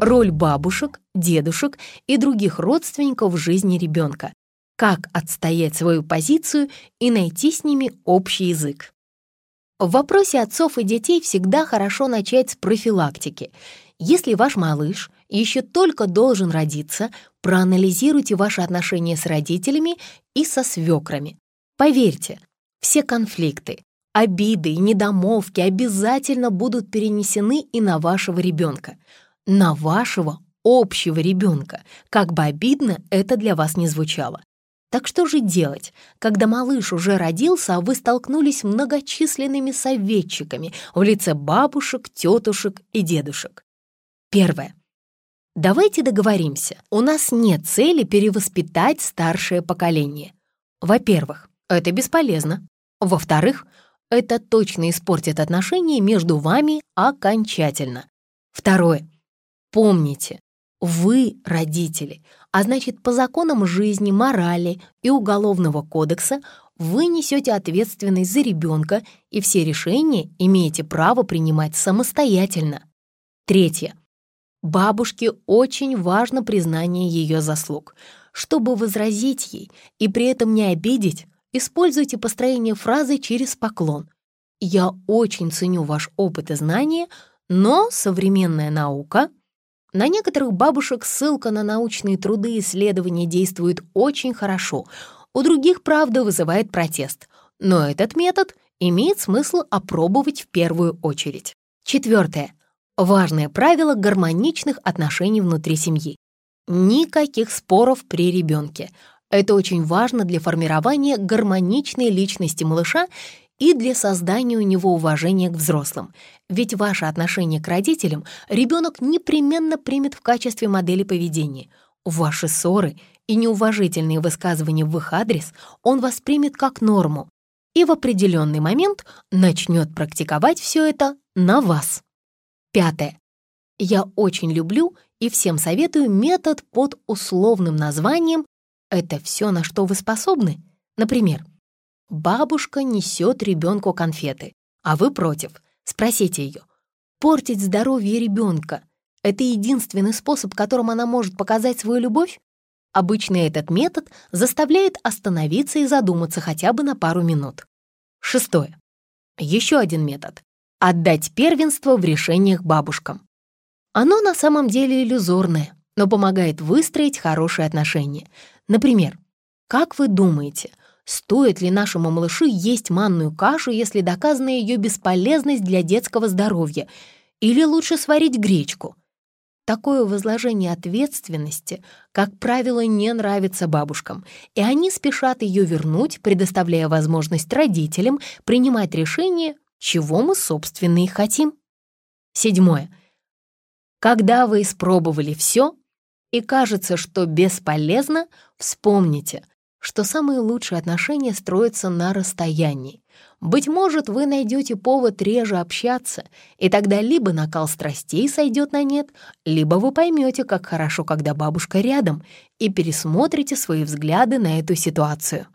Роль бабушек, дедушек и других родственников в жизни ребенка. Как отстоять свою позицию и найти с ними общий язык. В вопросе отцов и детей всегда хорошо начать с профилактики. Если ваш малыш еще только должен родиться, проанализируйте ваши отношения с родителями и со свекрами. Поверьте, все конфликты, обиды и недомолвки обязательно будут перенесены и на вашего ребенка. На вашего общего ребенка, как бы обидно это для вас не звучало. Так что же делать, когда малыш уже родился, а вы столкнулись многочисленными советчиками в лице бабушек, тетушек и дедушек? Первое. Давайте договоримся, у нас нет цели перевоспитать старшее поколение. Во-первых, это бесполезно. Во-вторых, это точно испортит отношения между вами окончательно. Второе. Помните, вы родители, а значит, по законам жизни, морали и уголовного кодекса вы несете ответственность за ребенка и все решения имеете право принимать самостоятельно. Третье. Бабушке очень важно признание ее заслуг. Чтобы возразить ей и при этом не обидеть, используйте построение фразы через поклон. «Я очень ценю ваш опыт и знания, но современная наука...» На некоторых бабушек ссылка на научные труды и исследования действует очень хорошо, у других, правда, вызывает протест. Но этот метод имеет смысл опробовать в первую очередь. Четвертое. Важное правило гармоничных отношений внутри семьи. Никаких споров при ребенке. Это очень важно для формирования гармоничной личности малыша и для создания у него уважения к взрослым. Ведь ваше отношение к родителям ребенок непременно примет в качестве модели поведения. Ваши ссоры и неуважительные высказывания в их адрес он воспримет как норму и в определенный момент начнет практиковать все это на вас. Пятое. Я очень люблю и всем советую метод под условным названием «Это все, на что вы способны». Например, Бабушка несет ребенку конфеты, а вы против. Спросите ее. Портить здоровье ребенка — это единственный способ, которым она может показать свою любовь? Обычно этот метод заставляет остановиться и задуматься хотя бы на пару минут. Шестое. Еще один метод — отдать первенство в решениях бабушкам. Оно на самом деле иллюзорное, но помогает выстроить хорошие отношения. Например, как вы думаете, Стоит ли нашему малышу есть манную кашу, если доказана ее бесполезность для детского здоровья? Или лучше сварить гречку? Такое возложение ответственности, как правило, не нравится бабушкам, и они спешат ее вернуть, предоставляя возможность родителям принимать решение, чего мы, собственно, и хотим. Седьмое. Когда вы испробовали все, и кажется, что бесполезно, вспомните, что самые лучшие отношения строятся на расстоянии. Быть может, вы найдете повод реже общаться, и тогда либо накал страстей сойдет на нет, либо вы поймете, как хорошо, когда бабушка рядом, и пересмотрите свои взгляды на эту ситуацию.